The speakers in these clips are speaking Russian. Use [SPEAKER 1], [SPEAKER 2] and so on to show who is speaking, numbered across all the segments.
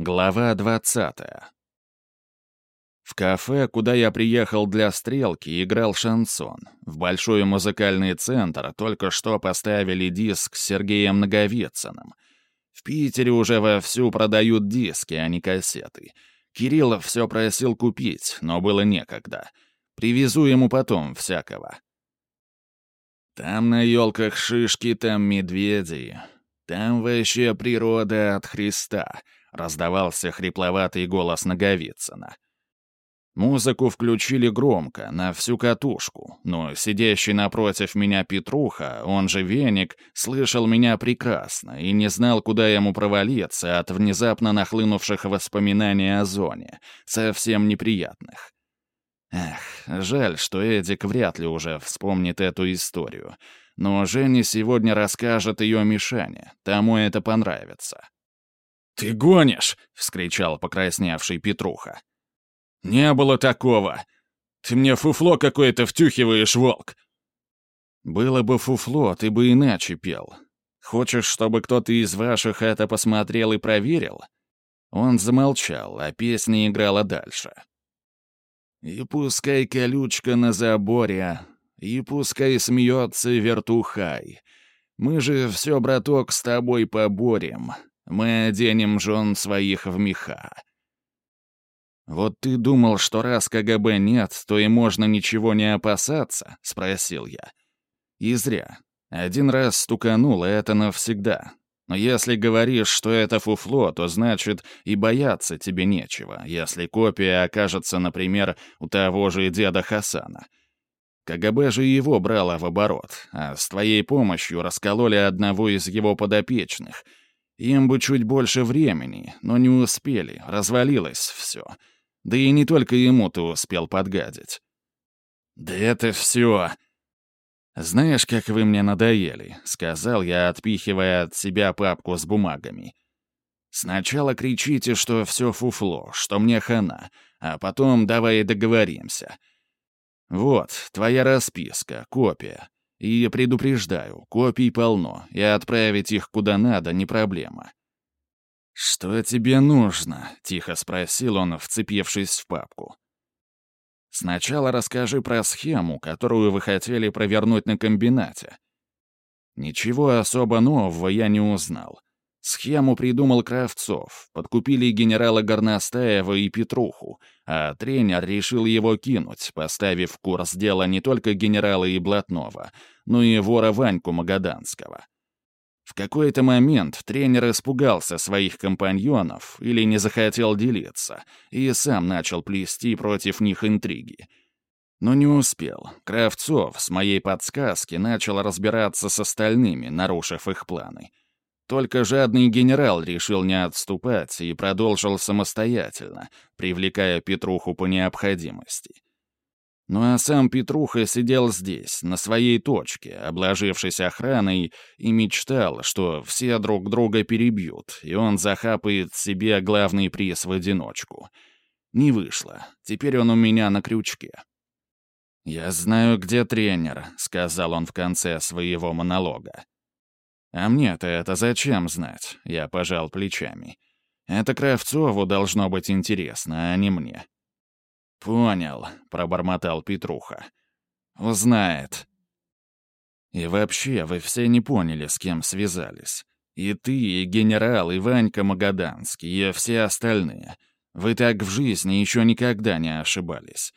[SPEAKER 1] Глава 20. В кафе, куда я приехал для стрелки, играл шансон. В большой музыкальный центр только что поставили диск с Сергеем Наговицыным. В Питере уже вовсю продают диски, а не кассеты. Кириллов все просил купить, но было некогда. Привезу ему потом всякого. Там на елках шишки, там медведи. Там вообще природа от Христа —— раздавался хрипловатый голос Наговицына. Музыку включили громко, на всю катушку, но сидящий напротив меня Петруха, он же Веник, слышал меня прекрасно и не знал, куда ему провалиться от внезапно нахлынувших воспоминаний о зоне, совсем неприятных. Эх, жаль, что Эдик вряд ли уже вспомнит эту историю, но Женя сегодня расскажет ее Мишане, тому это понравится.
[SPEAKER 2] «Ты гонишь!» — вскричал покрасневший Петруха. «Не было такого! Ты мне фуфло какое-то втюхиваешь, волк!»
[SPEAKER 1] «Было бы фуфло, ты бы иначе пел. Хочешь, чтобы кто-то из ваших это посмотрел и проверил?» Он замолчал, а песня играла дальше. «И пускай колючка на заборе, и пускай смеется вертухай. Мы же все, браток, с тобой поборем. Мы оденем жен своих в меха. «Вот ты думал, что раз КГБ нет, то и можно ничего не опасаться?» — спросил я. «И зря. Один раз стуканул, и это навсегда. Но если говоришь, что это фуфло, то значит и бояться тебе нечего, если копия окажется, например, у того же деда Хасана. КГБ же его брало в оборот, а с твоей помощью раскололи одного из его подопечных — им бы чуть больше времени, но не успели, развалилось все. Да и не только ему ты успел подгадить. «Да это все...» «Знаешь, как вы мне надоели», — сказал я, отпихивая от себя папку с бумагами. «Сначала кричите, что все фуфло, что мне хана, а потом давай договоримся. Вот, твоя расписка, копия. И предупреждаю, копий полно, и отправить их куда надо не проблема. «Что тебе нужно?» — тихо спросил он, вцепившись в папку. «Сначала расскажи про схему, которую вы хотели провернуть на комбинате». Ничего особо нового я не узнал. Схему придумал Кравцов, подкупили генерала Горностаева и Петруху, а тренер решил его кинуть, поставив в курс дела не только генерала и Блатнова, но и вора Ваньку Магаданского. В какой-то момент тренер испугался своих компаньонов или не захотел делиться, и сам начал плести против них интриги. Но не успел. Кравцов с моей подсказки начал разбираться с остальными, нарушив их планы — только жадный генерал решил не отступать и продолжил самостоятельно, привлекая Петруху по необходимости. Ну а сам Петруха сидел здесь, на своей точке, обложившись охраной, и мечтал, что все друг друга перебьют, и он захапает себе главный приз в одиночку. Не вышло. Теперь он у меня на крючке. «Я знаю, где тренер», — сказал он в конце своего монолога. «А мне-то это зачем знать?» — я пожал плечами. «Это Кравцову должно быть интересно, а не мне». «Понял», — пробормотал Петруха. «Узнает». «И вообще, вы все не поняли, с кем связались. И ты, и генерал, и Ванька Магаданский, и все остальные. Вы так в жизни еще никогда не ошибались.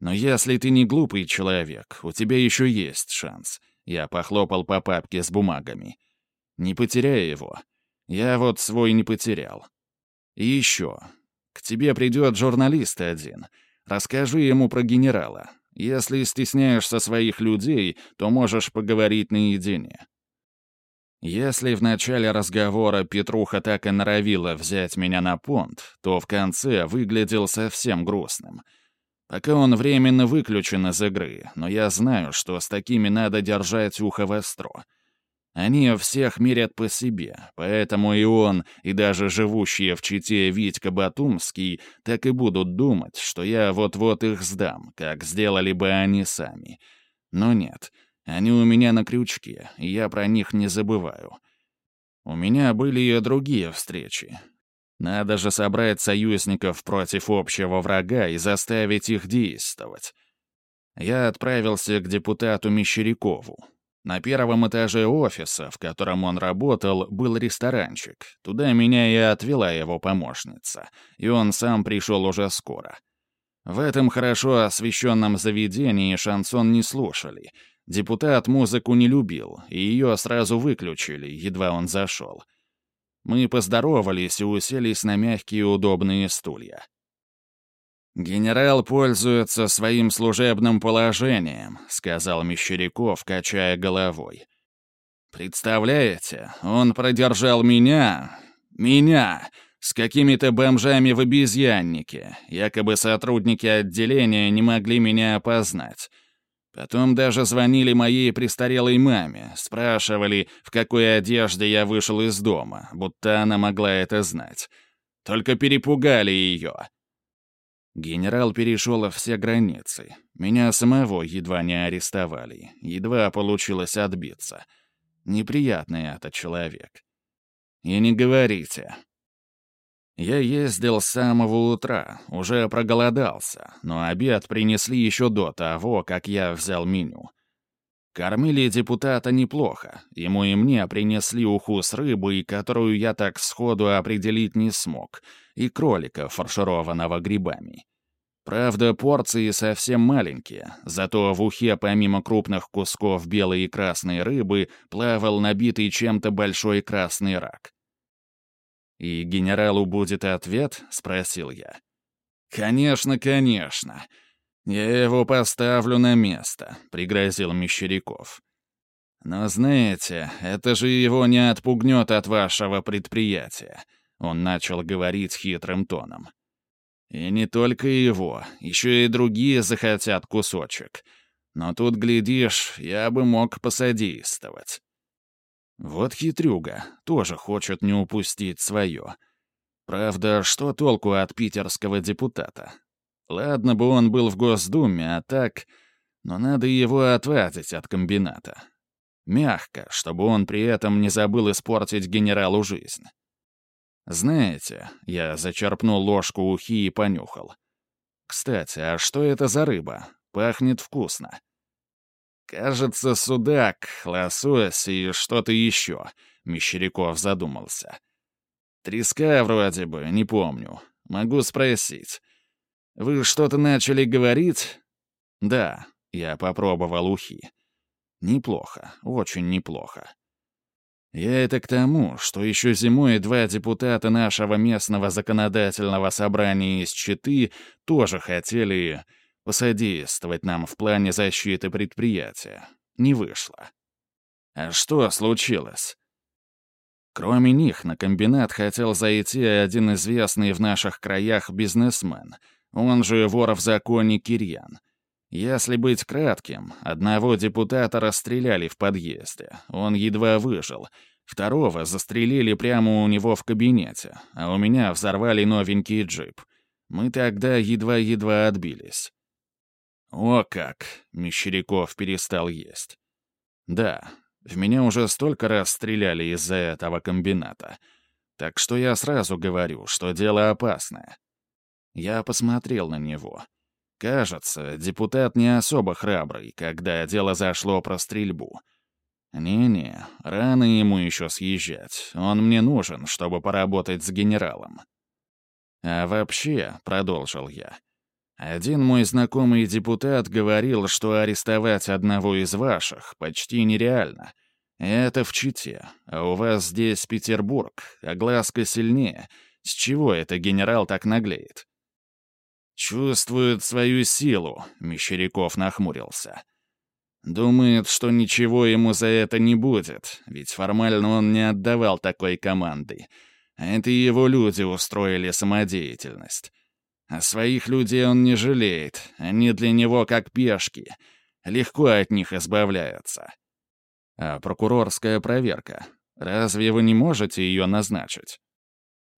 [SPEAKER 1] Но если ты не глупый человек, у тебя еще есть шанс». Я похлопал по папке с бумагами. Не потеряй его. Я вот свой не потерял. И еще. К тебе придет журналист один. Расскажи ему про генерала. Если стесняешься своих людей, то можешь поговорить наедине. Если в начале разговора Петруха так и норовила взять меня на понт, то в конце выглядел совсем грустным. Пока он временно выключен из игры, но я знаю, что с такими надо держать ухо востро. Они всех мерят по себе, поэтому и он, и даже живущие в Чите Витька Батумский так и будут думать, что я вот-вот их сдам, как сделали бы они сами. Но нет, они у меня на крючке, и я про них не забываю. У меня были и другие встречи. Надо же собрать союзников против общего врага и заставить их действовать. Я отправился к депутату Мещерякову. На первом этаже офиса, в котором он работал, был ресторанчик. Туда меня и отвела его помощница, и он сам пришел уже скоро. В этом хорошо освещенном заведении шансон не слушали. Депутат музыку не любил, и ее сразу выключили, едва он зашел. Мы поздоровались и уселись на мягкие удобные стулья. «Генерал пользуется своим служебным положением», — сказал Мещеряков, качая головой. «Представляете, он продержал меня... меня с какими-то бомжами в обезьяннике. Якобы сотрудники отделения не могли меня опознать. Потом даже звонили моей престарелой маме, спрашивали, в какой одежде я вышел из дома, будто она могла это знать. Только перепугали ее. Генерал перешел все границы. Меня самого едва не арестовали. Едва получилось отбиться. Неприятный это человек. И не говорите. Я ездил с самого утра, уже проголодался, но обед принесли еще до того, как я взял меню. Кормили депутата неплохо, ему и мне принесли уху с рыбой, которую я так сходу определить не смог, и кролика, фаршированного грибами. Правда, порции совсем маленькие, зато в ухе помимо крупных кусков белой и красной рыбы плавал набитый чем-то большой красный рак. «И генералу будет ответ?» — спросил я. «Конечно, конечно. Я его поставлю на место», — пригрозил Мещеряков. «Но знаете, это же его не отпугнет от вашего предприятия», — он начал говорить хитрым тоном. «И не только его, еще и другие захотят кусочек. Но тут, глядишь, я бы мог посодействовать». Вот хитрюга, тоже хочет не упустить свое. Правда, что толку от питерского депутата? Ладно бы он был в Госдуме, а так... Но надо его отвадить от комбината. Мягко, чтобы он при этом не забыл испортить генералу жизнь. Знаете, я зачерпнул ложку ухи и понюхал. Кстати, а что это за рыба? Пахнет вкусно. «Кажется, судак, лосось и что-то еще», — Мещеряков задумался. «Треска вроде бы, не помню. Могу спросить. Вы что-то начали говорить?» «Да», — я попробовал ухи. «Неплохо, очень неплохо». Я это к тому, что еще зимой два депутата нашего местного законодательного собрания из Читы тоже хотели посодействовать нам в плане защиты предприятия. Не вышло. А что случилось? Кроме них, на комбинат хотел зайти один известный в наших краях бизнесмен, он же вор в законе Кирьян. Если быть кратким, одного депутата расстреляли в подъезде, он едва выжил, второго застрелили прямо у него в кабинете, а у меня взорвали новенький джип. Мы тогда едва-едва отбились. «О как!» — Мещеряков перестал есть. «Да, в меня уже столько раз стреляли из-за этого комбината. Так что я сразу говорю, что дело опасное». Я посмотрел на него. Кажется, депутат не особо храбрый, когда дело зашло про стрельбу. Не-не, рано ему еще съезжать. Он мне нужен, чтобы поработать с генералом. «А вообще», — продолжил я, один мой знакомый депутат говорил, что арестовать одного из ваших почти нереально. Это в Чите, а у вас здесь Петербург, а глазка сильнее. С чего это генерал так наглеет? «Чувствует свою силу», — Мещеряков нахмурился. «Думает, что ничего ему за это не будет, ведь формально он не отдавал такой команды. А это его люди устроили самодеятельность. А своих людей он не жалеет, они для него как пешки. Легко от них избавляются. А прокурорская проверка. Разве вы не можете ее назначить?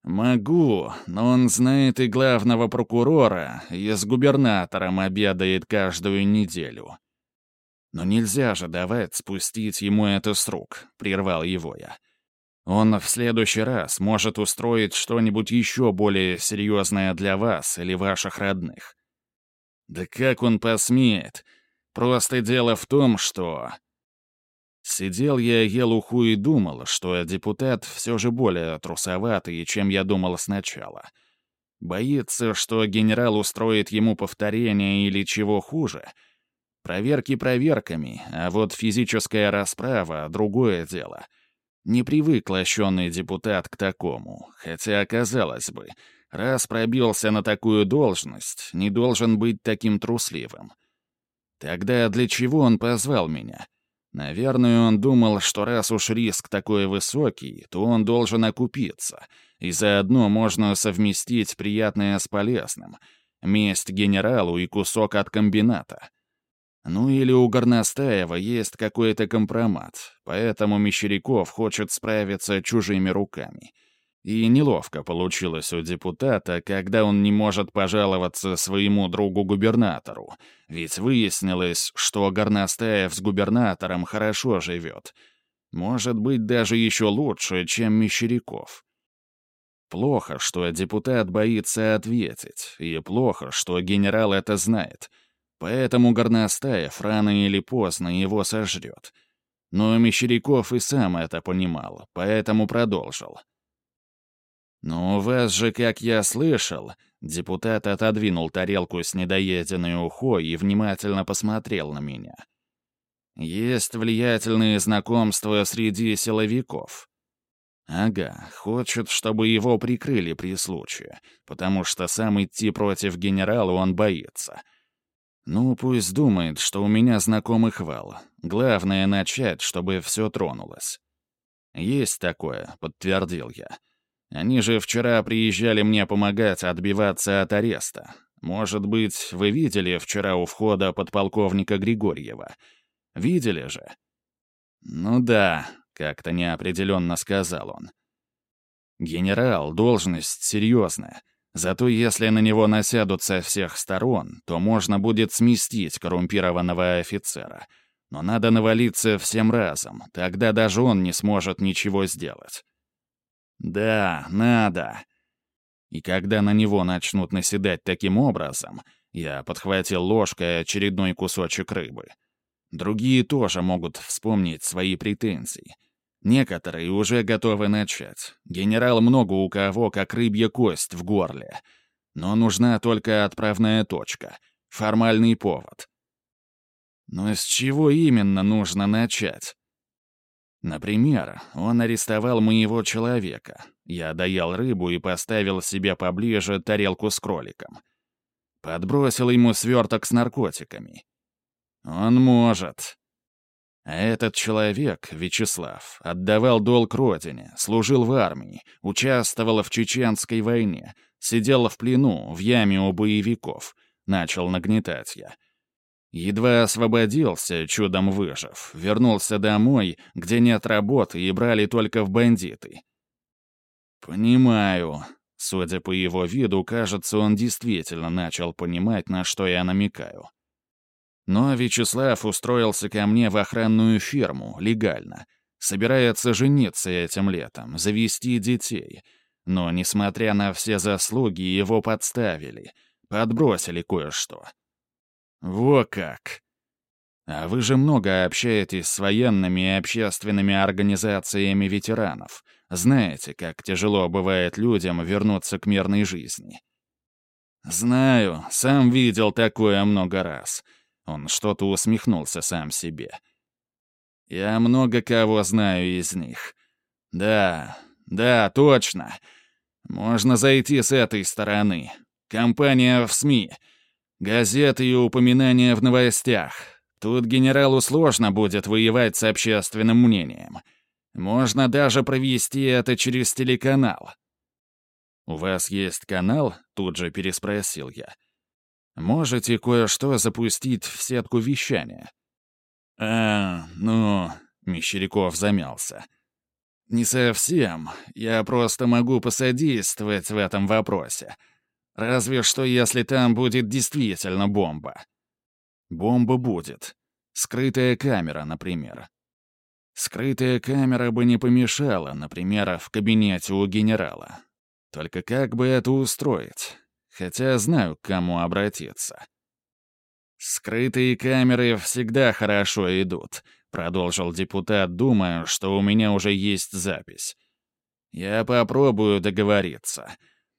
[SPEAKER 1] «Могу, но он знает и главного прокурора, и с губернатором обедает каждую неделю». «Но нельзя же давать спустить ему это с рук», — прервал его я. Он в следующий раз может устроить что-нибудь еще более серьезное для вас или ваших родных. Да как он посмеет? Просто дело в том, что... Сидел я, ел уху и думал, что депутат все же более трусоватый, чем я думал сначала. Боится, что генерал устроит ему повторение или чего хуже. Проверки проверками, а вот физическая расправа — другое дело. Не привык лощеный депутат к такому, хотя, казалось бы, раз пробился на такую должность, не должен быть таким трусливым. Тогда для чего он позвал меня? — Наверное, он думал, что раз уж риск такой высокий, то он должен окупиться, и заодно можно совместить приятное с полезным. Месть генералу и кусок от комбината. Ну или у Горностаева есть какой-то компромат, поэтому Мещеряков хочет справиться чужими руками — и неловко получилось у депутата, когда он не может пожаловаться своему другу-губернатору, ведь выяснилось, что Горностаев с губернатором хорошо живет. Может быть, даже еще лучше, чем Мещеряков. Плохо, что депутат боится ответить, и плохо, что генерал это знает. Поэтому Горностаев рано или поздно его сожрет. Но Мещеряков и сам это понимал, поэтому продолжил. «Но у вас же, как я слышал...» Депутат отодвинул тарелку с недоеденной ухой и внимательно посмотрел на меня. «Есть влиятельные знакомства среди силовиков». «Ага, хочет, чтобы его прикрыли при случае, потому что сам идти против генерала он боится». «Ну, пусть думает, что у меня знакомых вал. Главное — начать, чтобы все тронулось». «Есть такое», — подтвердил я. Они же вчера приезжали мне помогать отбиваться от ареста. Может быть, вы видели вчера у входа подполковника Григорьева? Видели же?» «Ну да», — как-то неопределенно сказал он. «Генерал — должность серьезная. Зато если на него насядут со всех сторон, то можно будет сместить коррумпированного офицера. Но надо навалиться всем разом, тогда даже он не сможет ничего сделать. Да, надо. И когда на него начнут наседать таким образом, я подхватил ложкой очередной кусочек рыбы. Другие тоже могут вспомнить свои претензии. Некоторые уже готовы начать. Генерал много у кого как рыбья кость в горле. Но нужна только отправная точка, формальный повод. Но с чего именно нужно начать? Например, он арестовал моего человека. Я доел рыбу и поставил себе поближе тарелку с кроликом. Подбросил ему сверток с наркотиками. Он может. А этот человек, Вячеслав, отдавал долг родине, служил в армии, участвовал в чеченской войне, сидел в плену, в яме у боевиков. Начал нагнетать я. Едва освободился, чудом выжив, вернулся домой, где нет работы и брали только в бандиты. «Понимаю». Судя по его виду, кажется, он действительно начал понимать, на что я намекаю. Но Вячеслав устроился ко мне в охранную фирму, легально. Собирается жениться этим летом, завести детей. Но, несмотря на все заслуги, его подставили. Подбросили кое-что. «Во как!» А вы же много общаетесь с военными и общественными организациями ветеранов. Знаете, как тяжело бывает людям вернуться к мирной жизни. Знаю, сам видел такое много раз. Он что-то усмехнулся сам себе. Я много кого знаю из них. Да, да, точно. Можно зайти с этой стороны. Компания в СМИ — Газеты и упоминания в новостях. Тут генералу сложно будет воевать с общественным мнением. Можно даже провести это через телеканал. «У вас есть канал?» — тут же переспросил я. «Можете кое-что запустить в сетку вещания?» «А, ну...» — Мещеряков замялся. «Не совсем. Я просто могу посодействовать в этом вопросе. Разве что, если там будет действительно бомба. Бомба будет. Скрытая камера, например. Скрытая камера бы не помешала, например, в кабинете у генерала. Только как бы это устроить? Хотя знаю, к кому обратиться. «Скрытые камеры всегда хорошо идут», — продолжил депутат, думая, что у меня уже есть запись. «Я попробую договориться.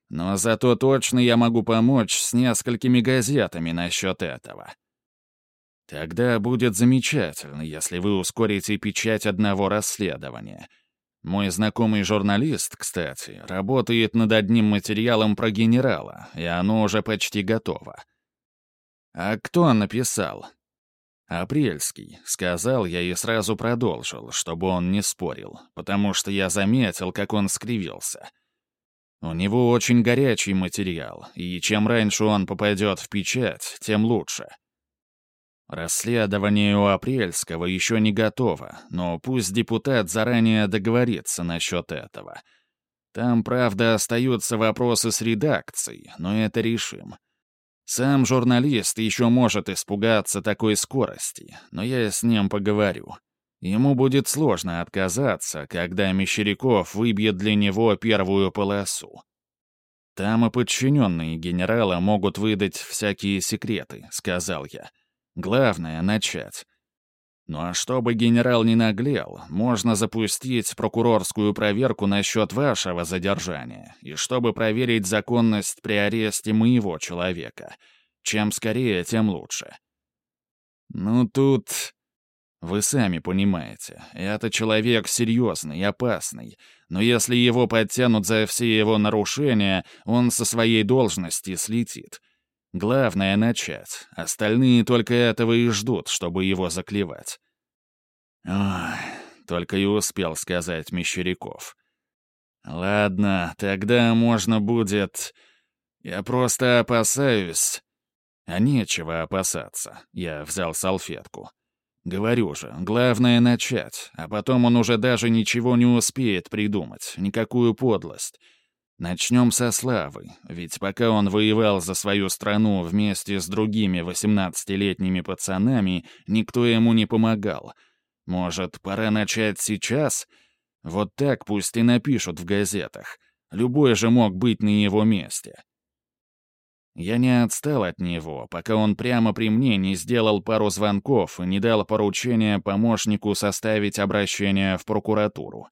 [SPEAKER 1] Но зато точно я могу помочь с несколькими газетами насчет этого». Тогда будет замечательно, если вы ускорите печать одного расследования. Мой знакомый журналист, кстати, работает над одним материалом про генерала, и оно уже почти готово. А кто написал? «Апрельский», — сказал я и сразу продолжил, чтобы он не спорил, потому что я заметил, как он скривился. У него очень горячий материал, и чем раньше он попадет в печать, тем лучше. Расследование у Апрельского еще не готово, но пусть депутат заранее договорится насчет этого. Там, правда, остаются вопросы с редакцией, но это решим. Сам журналист еще может испугаться такой скорости, но я с ним поговорю. Ему будет сложно отказаться, когда Мещеряков выбьет для него первую полосу. Там и подчиненные генерала могут выдать всякие секреты, сказал я. Главное — начать. Ну а чтобы генерал не наглел, можно запустить прокурорскую проверку насчет вашего задержания, и чтобы проверить законность при аресте моего человека. Чем скорее, тем лучше. Ну тут... Вы сами понимаете, это человек серьезный, опасный, но если его подтянут за все его нарушения, он со своей должности слетит. Главное — начать. Остальные только этого и ждут, чтобы его заклевать. Ой, только и успел сказать Мещеряков. Ладно, тогда можно будет... Я просто опасаюсь... А нечего опасаться. Я взял салфетку. Говорю же, главное — начать, а потом он уже даже ничего не успеет придумать, никакую подлость. Начнем со Славы, ведь пока он воевал за свою страну вместе с другими 18-летними пацанами, никто ему не помогал. Может, пора начать сейчас? Вот так пусть и напишут в газетах. Любой же мог быть на его месте. Я не отстал от него, пока он прямо при мне не сделал пару звонков и не дал поручения помощнику составить обращение в прокуратуру.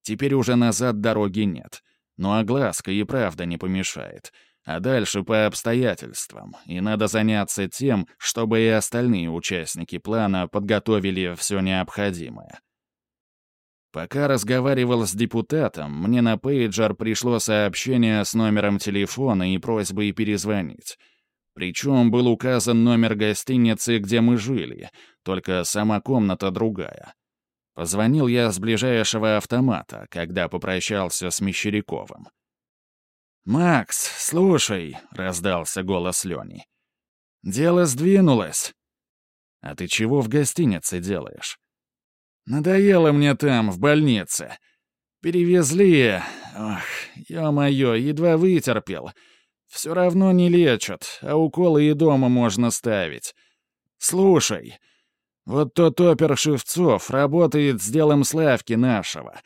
[SPEAKER 1] Теперь уже назад дороги нет. Но огласка и правда не помешает. А дальше по обстоятельствам, и надо заняться тем, чтобы и остальные участники плана подготовили все необходимое. Пока разговаривал с депутатом, мне на пейджер пришло сообщение с номером телефона и просьбой перезвонить. Причем был указан номер гостиницы, где мы жили, только сама комната другая. Позвонил я с ближайшего автомата, когда попрощался с Мещеряковым. «Макс, слушай», — раздался голос Лёни. «Дело сдвинулось». «А ты чего в гостинице делаешь?» «Надоело мне там, в больнице. Перевезли... Ох, ё-моё, едва вытерпел. Все равно не лечат, а уколы и дома можно ставить. Слушай, вот тот опер Шевцов работает с делом Славки нашего.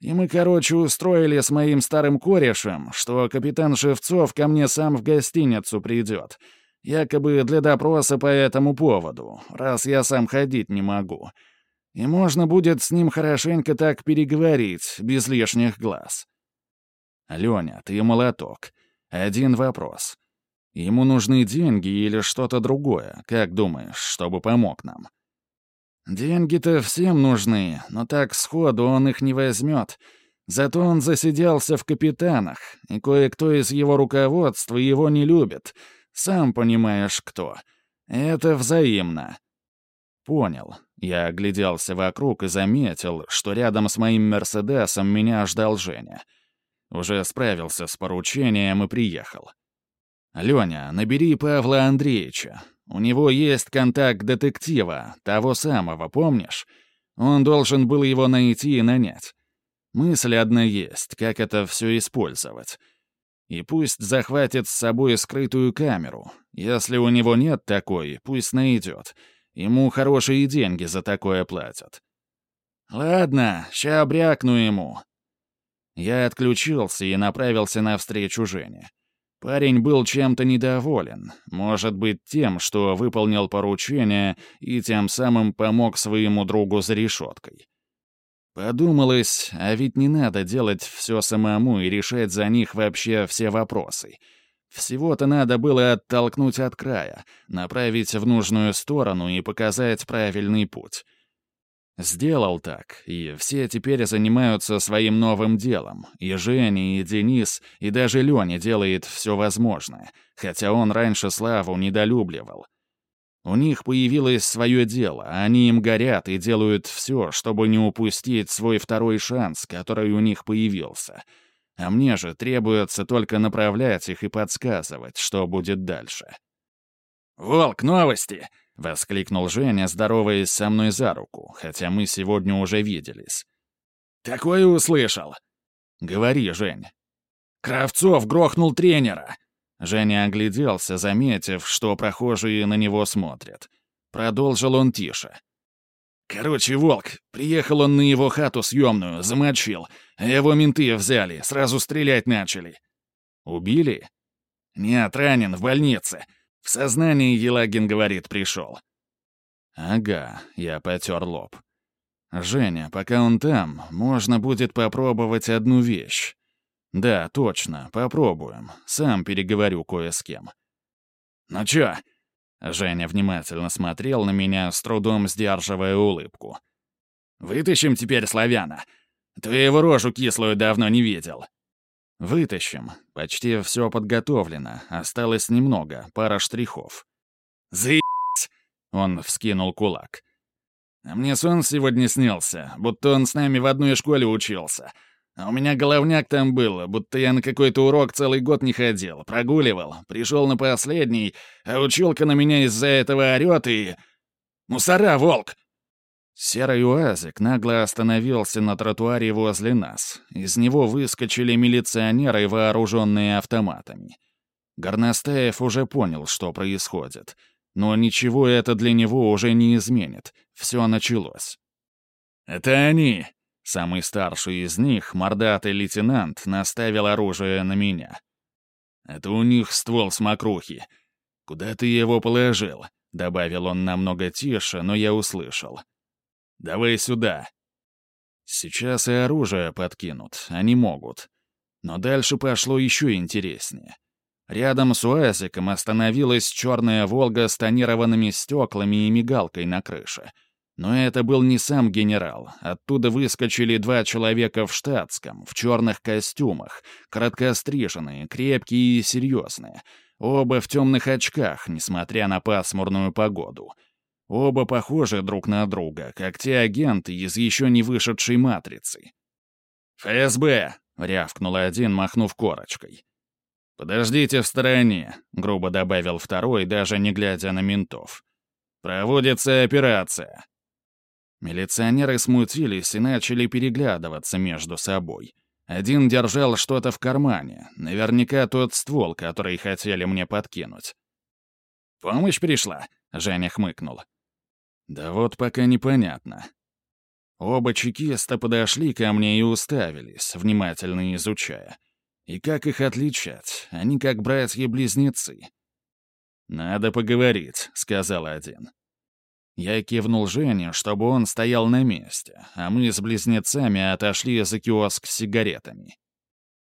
[SPEAKER 1] И мы, короче, устроили с моим старым корешем, что капитан Шевцов ко мне сам в гостиницу придет. Якобы для допроса по этому поводу, раз я сам ходить не могу. И можно будет с ним хорошенько так переговорить, без лишних глаз. Леня, ты молоток. Один вопрос. Ему нужны деньги или что-то другое, как думаешь, чтобы помог нам?» Деньги-то всем нужны, но так сходу он их не возьмет. Зато он засиделся в капитанах, и кое-кто из его руководства его не любит. Сам понимаешь, кто. Это взаимно. Понял. Я огляделся вокруг и заметил, что рядом с моим «Мерседесом» меня ждал Женя. Уже справился с поручением и приехал. «Леня, набери Павла Андреевича. У него есть контакт детектива, того самого, помнишь? Он должен был его найти и нанять. Мысль одна есть, как это все использовать. И пусть захватит с собой скрытую камеру. Если у него нет такой, пусть найдет. Ему хорошие деньги за такое платят. «Ладно, ща брякну ему». Я отключился и направился навстречу Жене. Парень был чем-то недоволен, может быть, тем, что выполнил поручение и тем самым помог своему другу за решеткой. Подумалось, а ведь не надо делать все самому и решать за них вообще все вопросы. Всего-то надо было оттолкнуть от края, направить в нужную сторону и показать правильный путь. Сделал так, и все теперь занимаются своим новым делом. И Женя, и Денис, и даже Леня делает все возможное, хотя он раньше Славу недолюбливал. У них появилось свое дело, они им горят и делают все, чтобы не упустить свой второй шанс, который у них появился. А мне же требуется только направлять их и подсказывать, что будет дальше. «Волк, новости!» — воскликнул Женя, здороваясь со мной за руку, хотя мы сегодня уже виделись. «Такое услышал!» «Говори, Жень». «Кравцов грохнул тренера!» Женя огляделся, заметив, что прохожие на него смотрят. Продолжил он тише. «Короче, Волк, приехал он на его хату съемную, замочил. Его менты взяли, сразу стрелять начали». «Убили?» «Нет, ранен, в больнице. В сознании, Елагин говорит, пришел. Ага, я потер лоб. Женя, пока он там, можно будет попробовать одну вещь. Да, точно, попробуем. Сам переговорю кое с кем. Ну чё? Женя внимательно смотрел на меня, с трудом сдерживая улыбку. «Вытащим теперь славяна. Твоего рожу кислую давно не видел». «Вытащим. Почти все подготовлено. Осталось немного, пара штрихов». «Заебать!» — он вскинул кулак. «А мне сон сегодня снился, будто он с нами в одной школе учился. А у меня головняк там был, будто я на какой-то урок целый год не ходил, прогуливал, пришел на последний, а училка на меня из-за этого орёт и... Мусора, волк!» Серый уазик нагло остановился на тротуаре возле нас. Из него выскочили милиционеры, вооруженные автоматами. Горностаев уже понял, что происходит. Но ничего это для него уже не изменит. Все началось. «Это они!» Самый старший из них, мордатый лейтенант, наставил оружие на меня. «Это у них ствол с мокрухи. Куда ты его положил?» — добавил он намного тише, но я услышал. Давай сюда». Сейчас и оружие подкинут, они могут. Но дальше пошло еще интереснее. Рядом с УАЗиком остановилась черная «Волга» с тонированными стеклами и мигалкой на крыше. Но это был не сам генерал. Оттуда выскочили два человека в штатском, в черных костюмах, короткостриженные, крепкие и серьезные. Оба в темных очках, несмотря на пасмурную погоду — Оба похожи друг на друга, как те агенты из еще не вышедшей «Матрицы». «ФСБ!» — рявкнул один, махнув корочкой. «Подождите в стороне», — грубо добавил второй, даже не глядя на ментов. «Проводится операция». Милиционеры смутились и начали переглядываться между собой. Один держал что-то в кармане, наверняка тот ствол, который хотели мне подкинуть. «Помощь пришла?» — Женя хмыкнул. Да вот пока непонятно. Оба чекиста подошли ко мне и уставились, внимательно изучая. И как их отличать? Они как братья-близнецы. «Надо поговорить», — сказал один. Я кивнул Жене, чтобы он стоял на месте, а мы с близнецами отошли за киоск с сигаретами.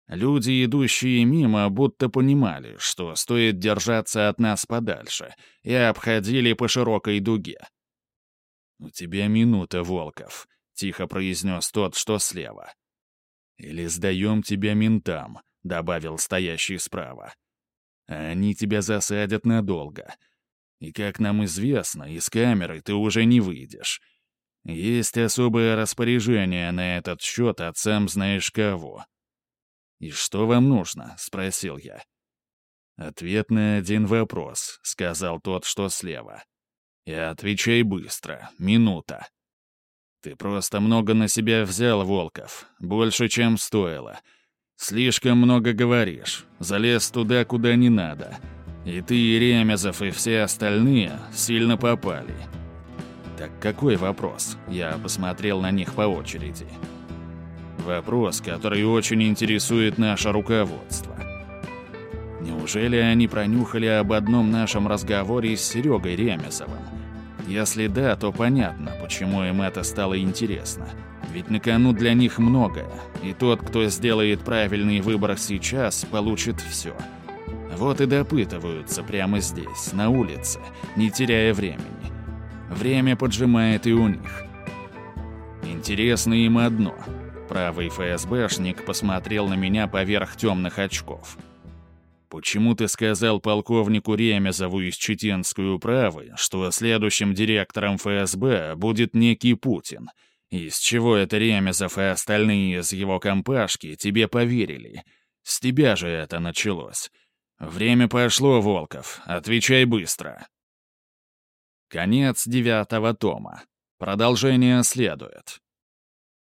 [SPEAKER 1] Люди, идущие мимо, будто понимали, что стоит держаться от нас подальше, и обходили по широкой дуге. «У тебя минута, Волков», — тихо произнес тот, что слева. «Или сдаем тебя ментам», — добавил стоящий справа. «А они тебя засадят надолго. И, как нам известно, из камеры ты уже не выйдешь. Есть особое распоряжение на этот счет от сам знаешь кого». «И что вам нужно?» — спросил я. «Ответ на один вопрос», — сказал тот, что слева. И отвечай быстро. Минута. Ты просто много на себя взял, Волков. Больше, чем стоило. Слишком много говоришь. Залез туда, куда не надо. И ты, и Ремезов, и все остальные сильно попали. «Так какой вопрос?» Я посмотрел на них по очереди. «Вопрос, который очень интересует наше руководство. Неужели они пронюхали об одном нашем разговоре с Серегой Ремесовым? Если да, то понятно, почему им это стало интересно. Ведь на кону для них многое, и тот, кто сделает правильный выбор сейчас, получит все. Вот и допытываются прямо здесь, на улице, не теряя времени. Время поджимает и у них. Интересно им одно. Правый ФСБшник посмотрел на меня поверх темных очков. «Почему ты сказал полковнику Ремезову из Читинской управы, что следующим директором ФСБ будет некий Путин? Из чего это Ремезов и остальные из его компашки тебе поверили? С тебя же это началось. Время пошло, Волков, отвечай быстро». Конец девятого тома. Продолжение следует.